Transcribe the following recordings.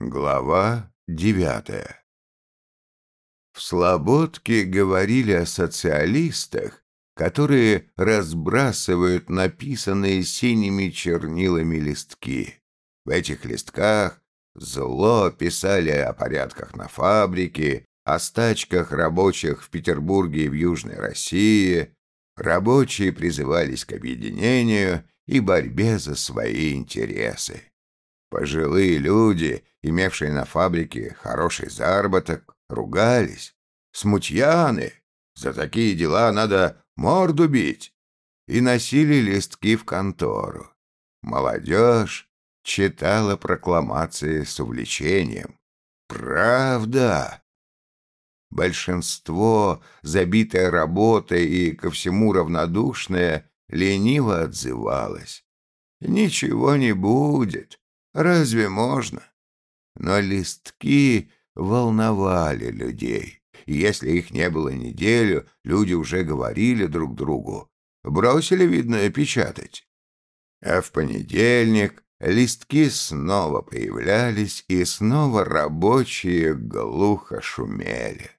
Глава девятая В Слободке говорили о социалистах, которые разбрасывают написанные синими чернилами листки. В этих листках зло писали о порядках на фабрике, о стачках рабочих в Петербурге и в Южной России. Рабочие призывались к объединению и борьбе за свои интересы. Пожилые люди, имевшие на фабрике хороший заработок, ругались. Смутьяны! За такие дела надо морду бить! И носили листки в контору. Молодежь читала прокламации с увлечением. Правда! Большинство, забитое работой и ко всему равнодушное, лениво отзывалось. «Ничего не будет. Разве можно?» Но листки волновали людей. И если их не было неделю, люди уже говорили друг другу. Бросили, видно, печатать. А в понедельник листки снова появлялись, и снова рабочие глухо шумели.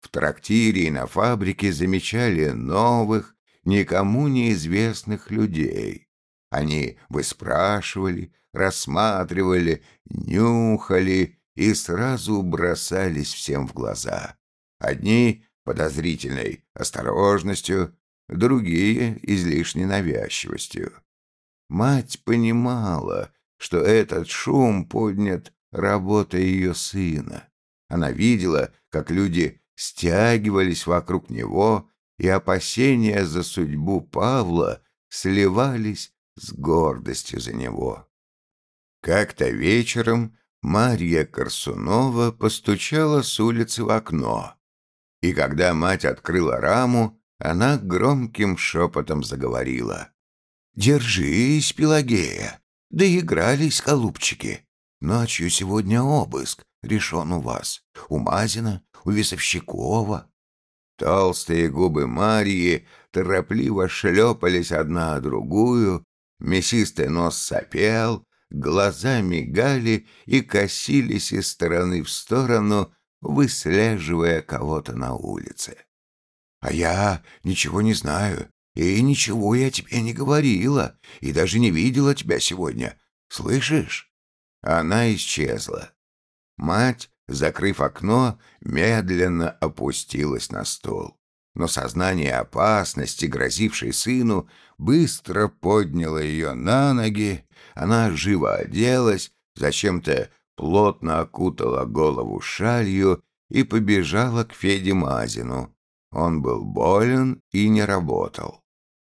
В трактире и на фабрике замечали новых, никому неизвестных людей. Они выспрашивали, рассматривали, нюхали и сразу бросались всем в глаза. Одни подозрительной осторожностью, другие излишней навязчивостью. Мать понимала, что этот шум поднят работой ее сына. Она видела, как люди стягивались вокруг него, и опасения за судьбу Павла сливались с гордостью за него. Как-то вечером Марья Корсунова постучала с улицы в окно, и когда мать открыла раму, она громким шепотом заговорила. «Держись, Пелагея, доигрались голубчики. Ночью сегодня обыск решен у вас, у Мазина, у Весовщикова». Толстые губы Марьи торопливо шлепались одна о другую, мясистый нос сопел, глаза мигали и косились из стороны в сторону, выслеживая кого-то на улице. «А я ничего не знаю, и ничего я тебе не говорила, и даже не видела тебя сегодня. Слышишь?» Она исчезла. Мать, закрыв окно, медленно опустилась на стол но сознание опасности, грозившей сыну, быстро подняло ее на ноги, она живо оделась, зачем-то плотно окутала голову шалью и побежала к Феде Мазину. Он был болен и не работал.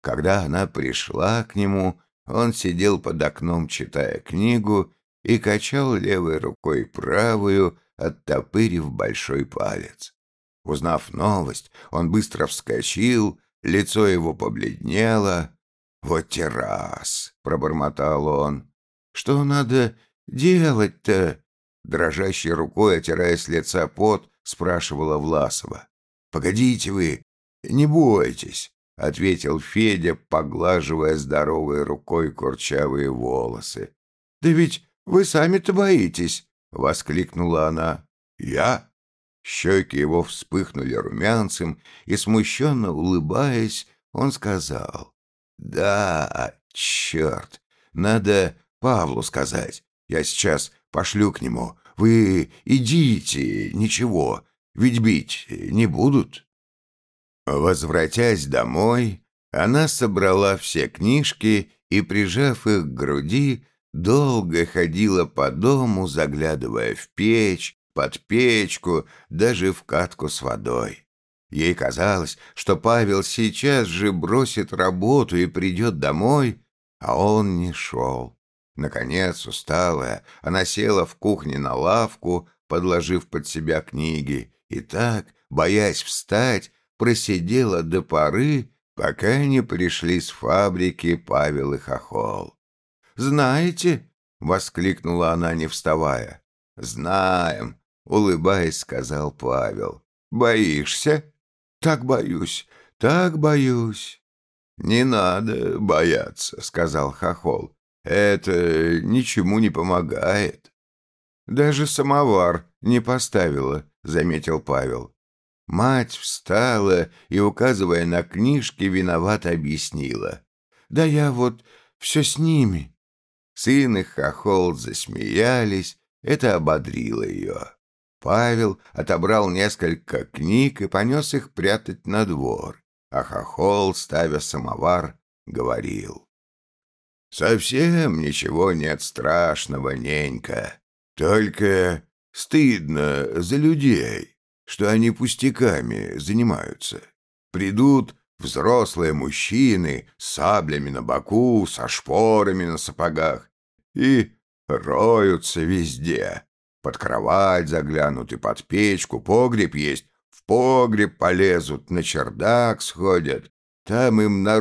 Когда она пришла к нему, он сидел под окном, читая книгу, и качал левой рукой правую, оттопырив большой палец. Узнав новость, он быстро вскочил, лицо его побледнело. «Вот террас!» — пробормотал он. «Что надо делать-то?» Дрожащей рукой, отирая с лица пот, спрашивала Власова. «Погодите вы, не бойтесь», — ответил Федя, поглаживая здоровой рукой курчавые волосы. «Да ведь вы сами-то боитесь!» — воскликнула она. «Я? Щеки его вспыхнули румянцем, и, смущенно улыбаясь, он сказал, «Да, черт, надо Павлу сказать. Я сейчас пошлю к нему. Вы идите, ничего, ведь бить не будут». Возвратясь домой, она собрала все книжки и, прижав их к груди, долго ходила по дому, заглядывая в печь, под печку, даже в катку с водой. Ей казалось, что Павел сейчас же бросит работу и придет домой, а он не шел. Наконец, усталая, она села в кухне на лавку, подложив под себя книги, и так, боясь встать, просидела до поры, пока не пришли с фабрики Павел и Хохол. «Знаете?» — воскликнула она, не вставая. «Знаем», улыбаясь, сказал Павел. «Боишься?» «Так боюсь, так боюсь». «Не надо бояться», — сказал Хохол. «Это ничему не помогает». даже самовар не поставила», — заметил Павел. Мать встала и, указывая на книжки, виновато объяснила. «Да я вот все с ними». Сын и хохол засмеялись, это ободрило ее. Павел отобрал несколько книг и понес их прятать на двор, а хохол, ставя самовар, говорил. «Совсем ничего нет страшного, ненька. Только стыдно за людей, что они пустяками занимаются. Придут взрослые мужчины с саблями на боку, со шпорами на сапогах и роются везде. Под кровать заглянут и под печку, погреб есть, в погреб полезут, на чердак сходят. Там им на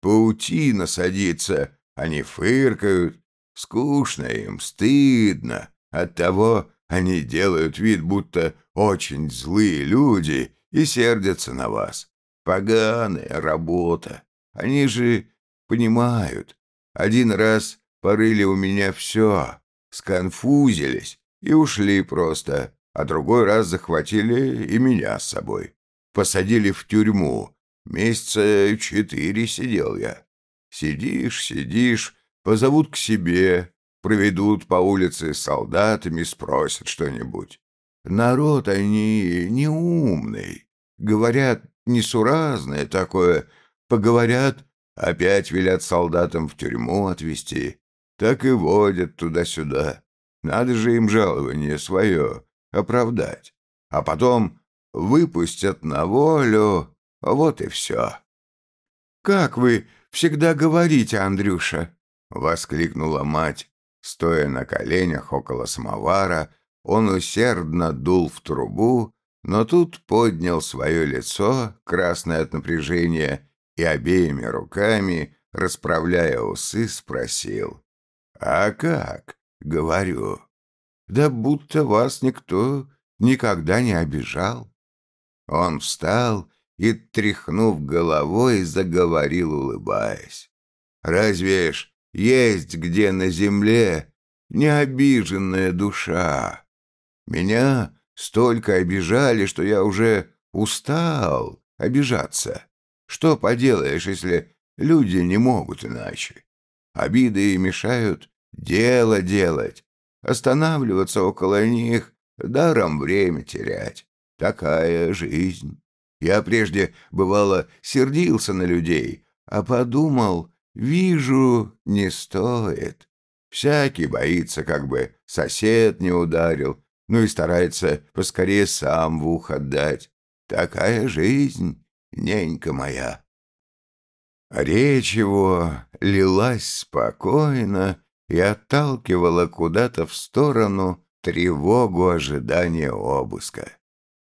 паутина садится, они фыркают. Скучно им, стыдно. Оттого они делают вид, будто очень злые люди и сердятся на вас. Поганая работа. Они же понимают. Один раз порыли у меня все, сконфузились и ушли просто, а другой раз захватили и меня с собой. Посадили в тюрьму. Месяца четыре сидел я. Сидишь, сидишь, позовут к себе, проведут по улице с солдатами, спросят что-нибудь. Народ они неумный, говорят несуразное такое, поговорят, опять велят солдатам в тюрьму отвезти, так и водят туда-сюда. Надо же им жалование свое оправдать, а потом выпустят на волю, вот и все. «Как вы всегда говорите, Андрюша!» — воскликнула мать, стоя на коленях около самовара, он усердно дул в трубу, но тут поднял свое лицо, красное от напряжения, и обеими руками, расправляя усы, спросил. «А как?» — говорю. «Да будто вас никто никогда не обижал». Он встал и, тряхнув головой, заговорил, улыбаясь. «Разве ж есть где на земле необиженная душа? Меня столько обижали, что я уже устал обижаться. Что поделаешь, если люди не могут иначе? Обиды мешают дело делать, останавливаться около них, даром время терять. Такая жизнь. Я прежде, бывало, сердился на людей, а подумал, вижу, не стоит. Всякий боится, как бы сосед не ударил, ну и старается поскорее сам в ухо отдать. Такая жизнь, ненька моя. Речь его лилась спокойно и отталкивала куда-то в сторону тревогу ожидания обыска.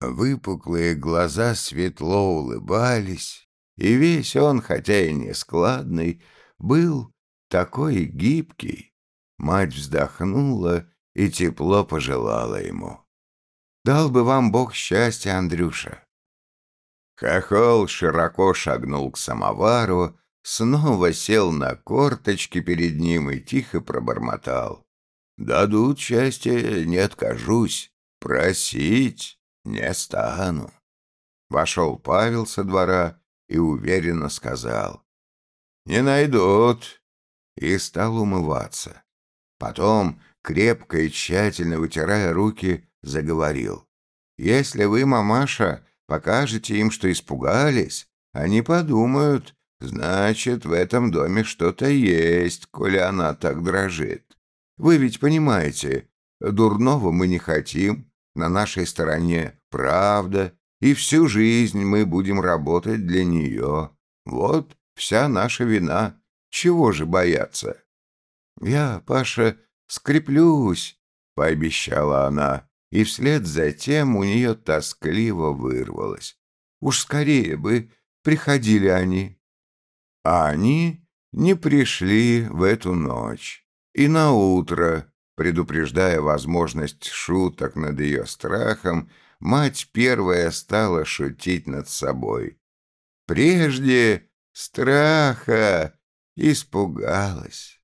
Выпуклые глаза светло улыбались, и весь он, хотя и не складный, был такой гибкий. Мать вздохнула и тепло пожелала ему. «Дал бы вам Бог счастья, Андрюша!» Хохол широко шагнул к самовару, снова сел на корточки перед ним и тихо пробормотал. «Дадут счастье, не откажусь. Просить не стану». Вошел Павел со двора и уверенно сказал. «Не найдут». И стал умываться. Потом, крепко и тщательно вытирая руки, заговорил. «Если вы, мамаша, покажете им, что испугались, они подумают, значит, в этом доме что-то есть, коли она так дрожит. Вы ведь понимаете, дурного мы не хотим, на нашей стороне правда, и всю жизнь мы будем работать для нее. Вот вся наша вина. Чего же бояться?» «Я, Паша, скреплюсь», — пообещала она, и вслед за тем у нее тоскливо вырвалось. «Уж скорее бы приходили они». А они не пришли в эту ночь. И на утро, предупреждая возможность шуток над ее страхом, мать первая стала шутить над собой. Прежде страха испугалась.